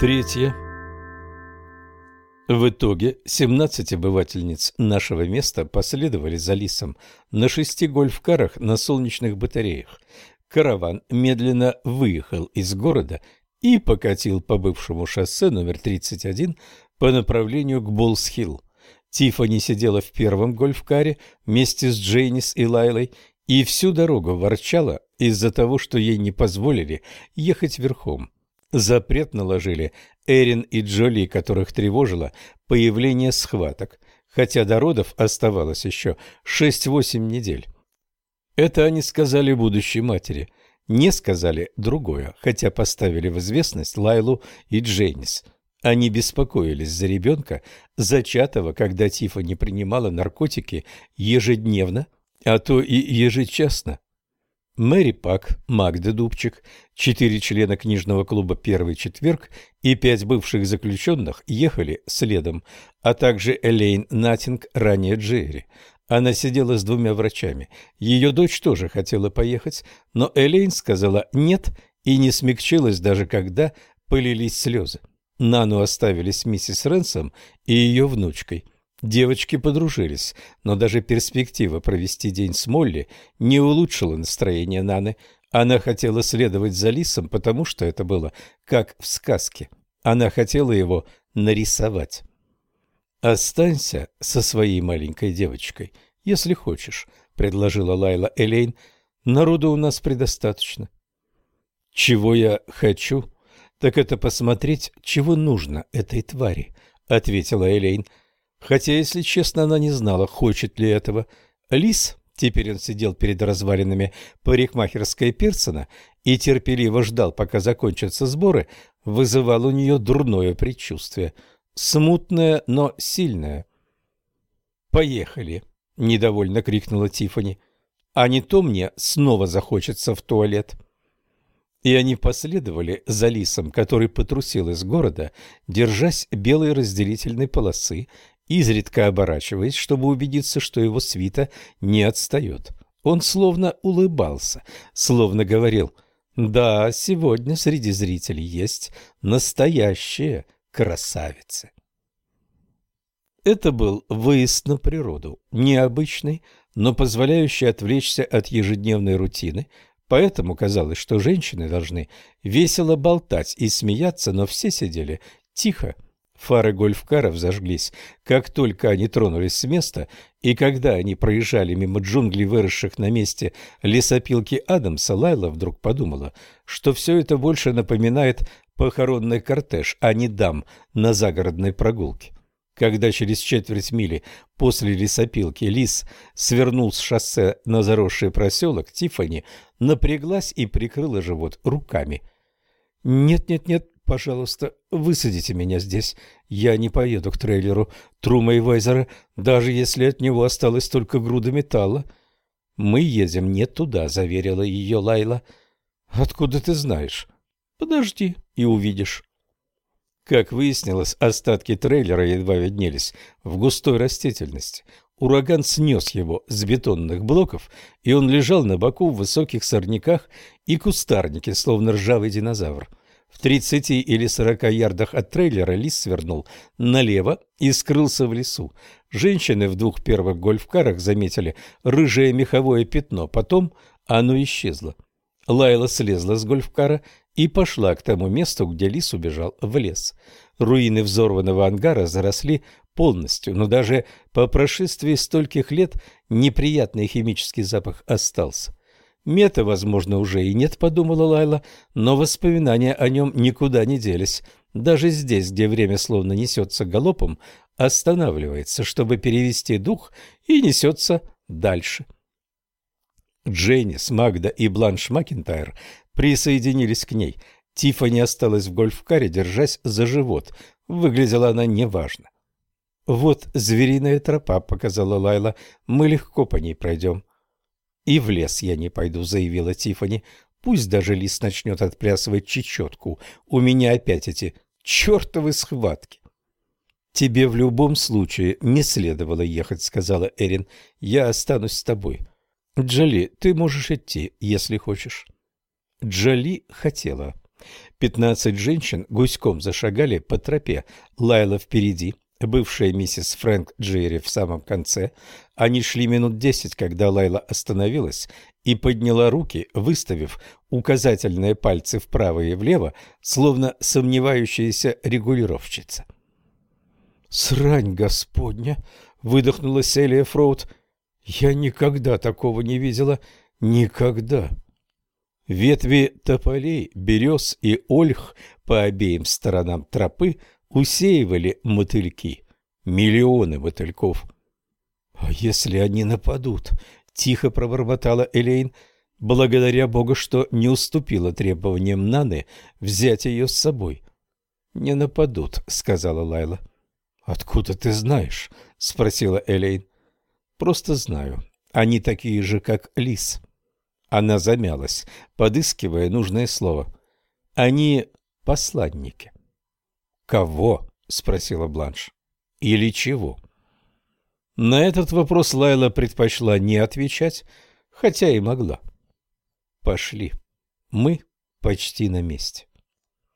Третье. В итоге 17 обывательниц нашего места последовали за Лисом на шести гольф-карах на солнечных батареях. Караван медленно выехал из города и покатил по бывшему шоссе номер 31 по направлению к Боллс-Хилл. Тиффани сидела в первом гольф-каре вместе с Джейнис и Лайлой и всю дорогу ворчала из-за того, что ей не позволили ехать верхом. Запрет наложили Эрин и Джоли, которых тревожило появление схваток, хотя до родов оставалось еще 6-8 недель. Это они сказали будущей матери. Не сказали другое, хотя поставили в известность Лайлу и Джейнис. Они беспокоились за ребенка, зачатого, когда Тифа не принимала наркотики ежедневно, а то и ежечасно. Мэри Пак, Магда Дубчик, четыре члена книжного клуба «Первый четверг» и пять бывших заключенных ехали следом, а также Элейн Натинг, ранее Джерри. Она сидела с двумя врачами. Ее дочь тоже хотела поехать, но Элейн сказала «нет» и не смягчилась даже когда полились слезы. Нану оставили с миссис Ренсом и ее внучкой – Девочки подружились, но даже перспектива провести день с Молли не улучшила настроение Наны. Она хотела следовать за Лисом, потому что это было как в сказке. Она хотела его нарисовать. «Останься со своей маленькой девочкой, если хочешь», — предложила Лайла Элейн. «Народу у нас предостаточно». «Чего я хочу, так это посмотреть, чего нужно этой твари», — ответила Элейн. Хотя, если честно, она не знала, хочет ли этого. Лис, теперь он сидел перед развалинами парикмахерской Пирсона и терпеливо ждал, пока закончатся сборы, вызывал у нее дурное предчувствие. Смутное, но сильное. «Поехали!» — недовольно крикнула Тифани. «А не то мне снова захочется в туалет». И они последовали за лисом, который потрусил из города, держась белой разделительной полосы изредка оборачиваясь, чтобы убедиться, что его свита не отстает. Он словно улыбался, словно говорил «Да, сегодня среди зрителей есть настоящие красавицы». Это был выезд на природу, необычный, но позволяющий отвлечься от ежедневной рутины, поэтому казалось, что женщины должны весело болтать и смеяться, но все сидели тихо, Фары гольфкаров зажглись, как только они тронулись с места, и когда они проезжали мимо джунглей, выросших на месте лесопилки Адамса, Лайла вдруг подумала, что все это больше напоминает похоронный кортеж, а не дам на загородной прогулке. Когда через четверть мили после лесопилки Лис свернул с шоссе на заросший проселок, Тифани напряглась и прикрыла живот руками. «Нет-нет-нет, Пожалуйста, высадите меня здесь. Я не поеду к трейлеру Трума и Вайзера, даже если от него осталась только груда металла. Мы едем не туда, заверила ее Лайла. Откуда ты знаешь? Подожди и увидишь. Как выяснилось, остатки трейлера едва виднелись в густой растительности. Ураган снес его с бетонных блоков, и он лежал на боку в высоких сорняках и кустарнике, словно ржавый динозавр. В тридцати или сорока ярдах от трейлера лис свернул налево и скрылся в лесу. Женщины в двух первых гольфкарах заметили рыжее меховое пятно, потом оно исчезло. Лайла слезла с гольфкара и пошла к тому месту, где лис убежал в лес. Руины взорванного ангара заросли полностью, но даже по прошествии стольких лет неприятный химический запах остался. Мета, возможно, уже и нет, подумала Лайла, но воспоминания о нем никуда не делись. Даже здесь, где время словно несется галопом, останавливается, чтобы перевести дух, и несется дальше. Дженнис, Магда и Бланш Макинтайр присоединились к ней. Тиффани осталась в гольфкаре, держась за живот. Выглядела она неважно. «Вот звериная тропа», — показала Лайла. «Мы легко по ней пройдем». «И в лес я не пойду», — заявила Тифани. «Пусть даже лис начнет отплясывать чечетку. У меня опять эти чертовы схватки». «Тебе в любом случае не следовало ехать», — сказала Эрин. «Я останусь с тобой». «Джоли, ты можешь идти, если хочешь». Джоли хотела. Пятнадцать женщин гуськом зашагали по тропе, Лайла впереди, бывшая миссис Фрэнк Джерри в самом конце. Они шли минут десять, когда Лайла остановилась и подняла руки, выставив указательные пальцы вправо и влево, словно сомневающаяся регулировщица. «Срань господня!» — выдохнула Селия Фроуд. «Я никогда такого не видела. Никогда!» Ветви тополей, берез и ольх по обеим сторонам тропы усеивали мотыльки. Миллионы мотыльков. «А если они нападут?» — тихо пробормотала Элейн, благодаря Богу, что не уступила требованиям Наны взять ее с собой. «Не нападут», — сказала Лайла. «Откуда ты знаешь?» — спросила Элейн. «Просто знаю. Они такие же, как лис». Она замялась, подыскивая нужное слово. Они посланники. Кого? спросила Бланш. Или чего? На этот вопрос Лайла предпочла не отвечать, хотя и могла. Пошли. Мы почти на месте.